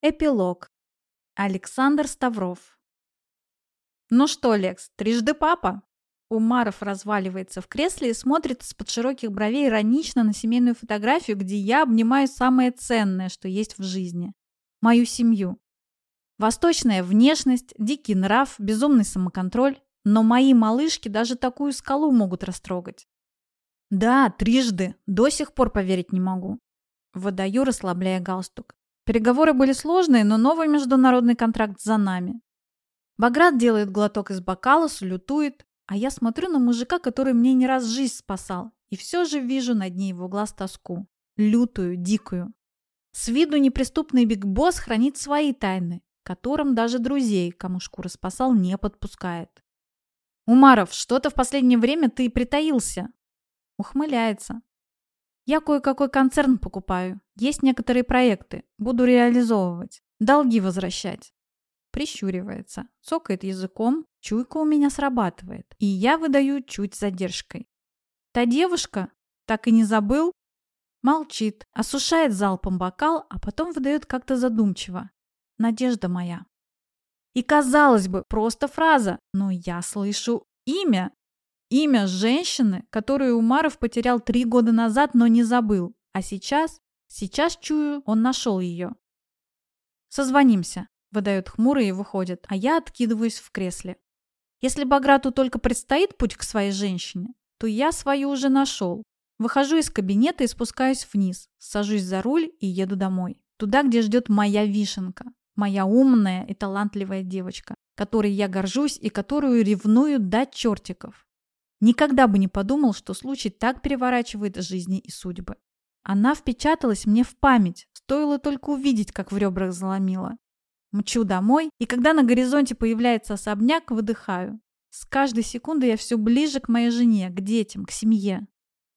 Эпилог. Александр Ставров. «Ну что, Лекс, трижды папа?» Умаров разваливается в кресле и смотрит из-под широких бровей иронично на семейную фотографию, где я обнимаю самое ценное, что есть в жизни – мою семью. Восточная внешность, дикий нрав, безумный самоконтроль, но мои малышки даже такую скалу могут растрогать. Да, трижды, до сих пор поверить не могу. Выдаю, расслабляя галстук. Переговоры были сложные, но новый международный контракт за нами. Баграт делает глоток из бокала, салютует, а я смотрю на мужика, который мне не раз жизнь спасал, и все же вижу на дне его глаз тоску. Лютую, дикую. С виду неприступный Биг Босс хранит свои тайны, которым даже друзей, кому шкура спасал, не подпускает. «Умаров, что-то в последнее время ты притаился!» Ухмыляется. Я кое-какой концерн покупаю. Есть некоторые проекты. Буду реализовывать. Долги возвращать. Прищуривается. Цокает языком. Чуйка у меня срабатывает. И я выдаю чуть задержкой. Та девушка? Так и не забыл? Молчит. Осушает залпом бокал, а потом выдает как-то задумчиво. Надежда моя. И казалось бы, просто фраза, но я слышу имя. Имя женщины, которую Умаров потерял три года назад, но не забыл. А сейчас, сейчас чую, он нашел ее. «Созвонимся», – выдает хмуро и выходит, а я откидываюсь в кресле. Если Баграту только предстоит путь к своей женщине, то я свою уже нашел. Выхожу из кабинета и спускаюсь вниз, сажусь за руль и еду домой. Туда, где ждет моя вишенка, моя умная и талантливая девочка, которой я горжусь и которую ревную до чертиков. Никогда бы не подумал, что случай так переворачивает жизни и судьбы. Она впечаталась мне в память, стоило только увидеть, как в ребрах заломила. Мчу домой, и когда на горизонте появляется особняк, выдыхаю. С каждой секундой я все ближе к моей жене, к детям, к семье.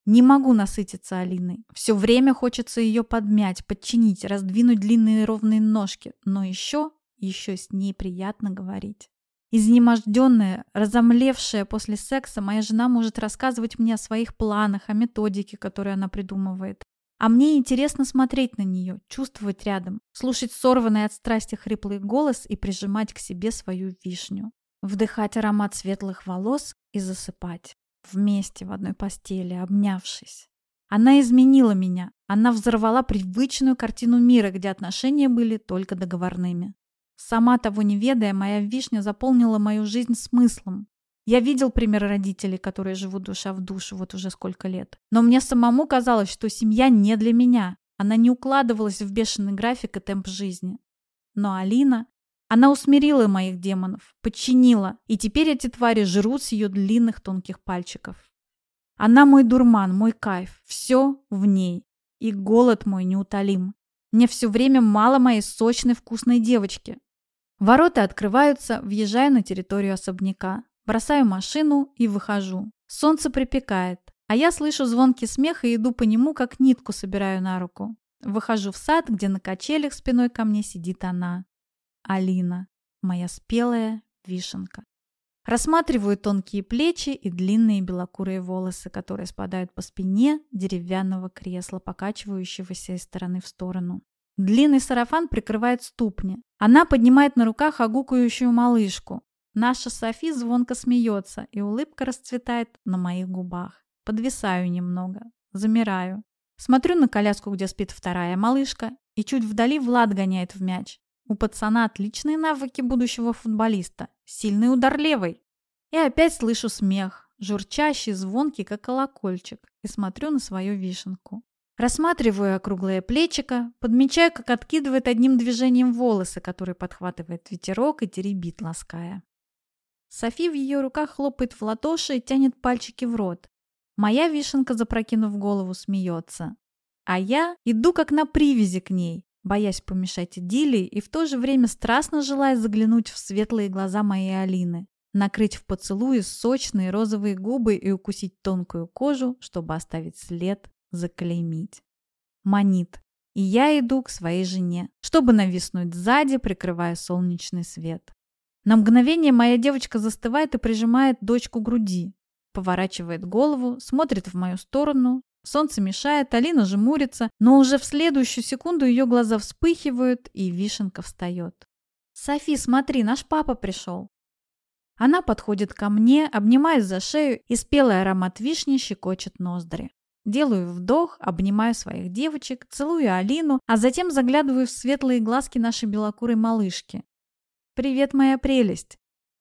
Не могу насытиться Алиной. Все время хочется ее подмять, подчинить, раздвинуть длинные ровные ножки. Но еще, еще с ней приятно говорить. Изнеможденная, разомлевшая после секса, моя жена может рассказывать мне о своих планах, о методике, которую она придумывает. А мне интересно смотреть на нее, чувствовать рядом, слушать сорванный от страсти хриплый голос и прижимать к себе свою вишню. Вдыхать аромат светлых волос и засыпать. Вместе в одной постели, обнявшись. Она изменила меня. Она взорвала привычную картину мира, где отношения были только договорными. Сама того не ведая, моя вишня заполнила мою жизнь смыслом. Я видел пример родителей, которые живут душа в душу вот уже сколько лет. Но мне самому казалось, что семья не для меня. Она не укладывалась в бешеный график и темп жизни. Но Алина, она усмирила моих демонов, подчинила, и теперь эти твари жрут с ее длинных тонких пальчиков. Она мой дурман, мой кайф, все в ней. И голод мой неутолим. Мне все время мало моей сочной вкусной девочки. Ворота открываются, въезжаю на территорию особняка. Бросаю машину и выхожу. Солнце припекает, а я слышу звонкий смех и иду по нему, как нитку собираю на руку. Выхожу в сад, где на качелях спиной ко мне сидит она. Алина, моя спелая вишенка. Рассматриваю тонкие плечи и длинные белокурые волосы, которые спадают по спине деревянного кресла, покачивающегося из стороны в сторону. Длинный сарафан прикрывает ступни. Она поднимает на руках огукающую малышку. Наша Софи звонко смеется, и улыбка расцветает на моих губах. Подвисаю немного, замираю. Смотрю на коляску, где спит вторая малышка, и чуть вдали Влад гоняет в мяч. У пацана отличные навыки будущего футболиста. Сильный удар левой. И опять слышу смех, журчащий, звонкий, как колокольчик, и смотрю на свою вишенку. Рассматриваю округлое плечико, подмечаю, как откидывает одним движением волосы, которые подхватывает ветерок и теребит, лаская. Софи в ее руках хлопает в ладоши и тянет пальчики в рот. Моя вишенка, запрокинув голову, смеется. А я иду как на привязи к ней, боясь помешать идиллии и в то же время страстно желая заглянуть в светлые глаза моей Алины, накрыть в поцелуе сочные розовые губы и укусить тонкую кожу, чтобы оставить след заклеймить. Манит. И я иду к своей жене, чтобы нависнуть сзади, прикрывая солнечный свет. На мгновение моя девочка застывает и прижимает дочку к груди, поворачивает голову, смотрит в мою сторону, Солнце мешает, Алина жмурится, но уже в следующую секунду ее глаза вспыхивают, и вишенка встает. «Софи, смотри, наш папа пришел!» Она подходит ко мне, обнимает за шею, и спелый аромат вишни щекочет ноздри. Делаю вдох, обнимаю своих девочек, целую Алину, а затем заглядываю в светлые глазки нашей белокурой малышки. «Привет, моя прелесть!»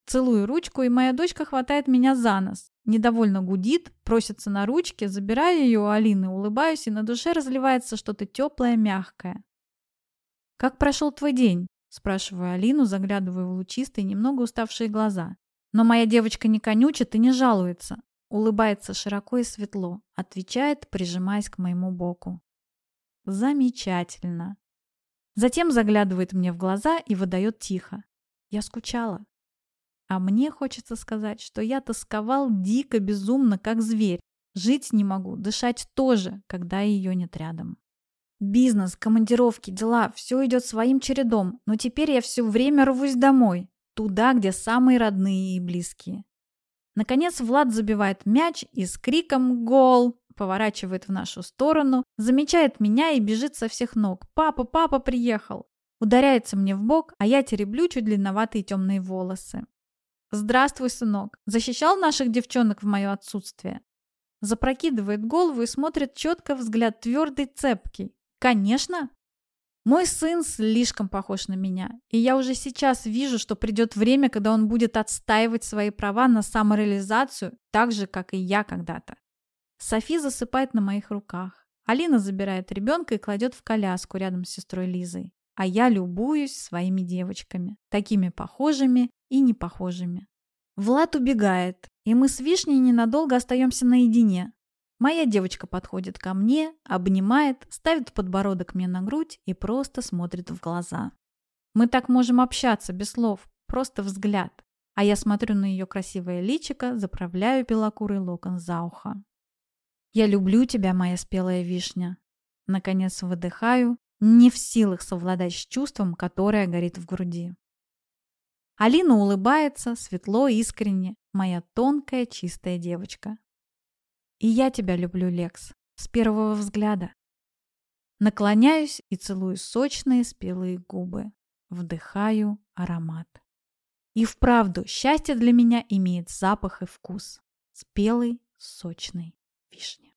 Целую ручку, и моя дочка хватает меня за нос. Недовольно гудит, просится на ручки, забираю ее у Алины, улыбаюсь, и на душе разливается что-то теплое, мягкое. «Как прошел твой день?» – спрашиваю Алину, заглядывая в лучистые, немного уставшие глаза. Но моя девочка не конючит и не жалуется. Улыбается широко и светло, отвечает, прижимаясь к моему боку. Замечательно. Затем заглядывает мне в глаза и выдает тихо. Я скучала. А мне хочется сказать, что я тосковал дико, безумно, как зверь. Жить не могу, дышать тоже, когда ее нет рядом. Бизнес, командировки, дела – все идет своим чередом, но теперь я все время рвусь домой, туда, где самые родные и близкие. Наконец Влад забивает мяч и с криком «Гол!» поворачивает в нашу сторону, замечает меня и бежит со всех ног. «Папа, папа приехал!» Ударяется мне в бок, а я тереблю чуть длинноватые темные волосы. «Здравствуй, сынок! Защищал наших девчонок в мое отсутствие?» Запрокидывает голову и смотрит четко, взгляд твердый, цепкий. «Конечно!» Мой сын слишком похож на меня, и я уже сейчас вижу, что придет время, когда он будет отстаивать свои права на самореализацию, так же, как и я когда-то. Софи засыпает на моих руках. Алина забирает ребенка и кладет в коляску рядом с сестрой Лизой. А я любуюсь своими девочками, такими похожими и непохожими. Влад убегает, и мы с Вишней ненадолго остаемся наедине, Моя девочка подходит ко мне, обнимает, ставит подбородок мне на грудь и просто смотрит в глаза. Мы так можем общаться без слов, просто взгляд. А я смотрю на ее красивое личико, заправляю белокурый локон за ухо. «Я люблю тебя, моя спелая вишня». Наконец выдыхаю, не в силах совладать с чувством, которое горит в груди. Алина улыбается, светло, искренне, моя тонкая, чистая девочка. И я тебя люблю, Лекс, с первого взгляда. Наклоняюсь и целую сочные спелые губы. Вдыхаю аромат. И вправду, счастье для меня имеет запах и вкус. Спелый, сочный вишни.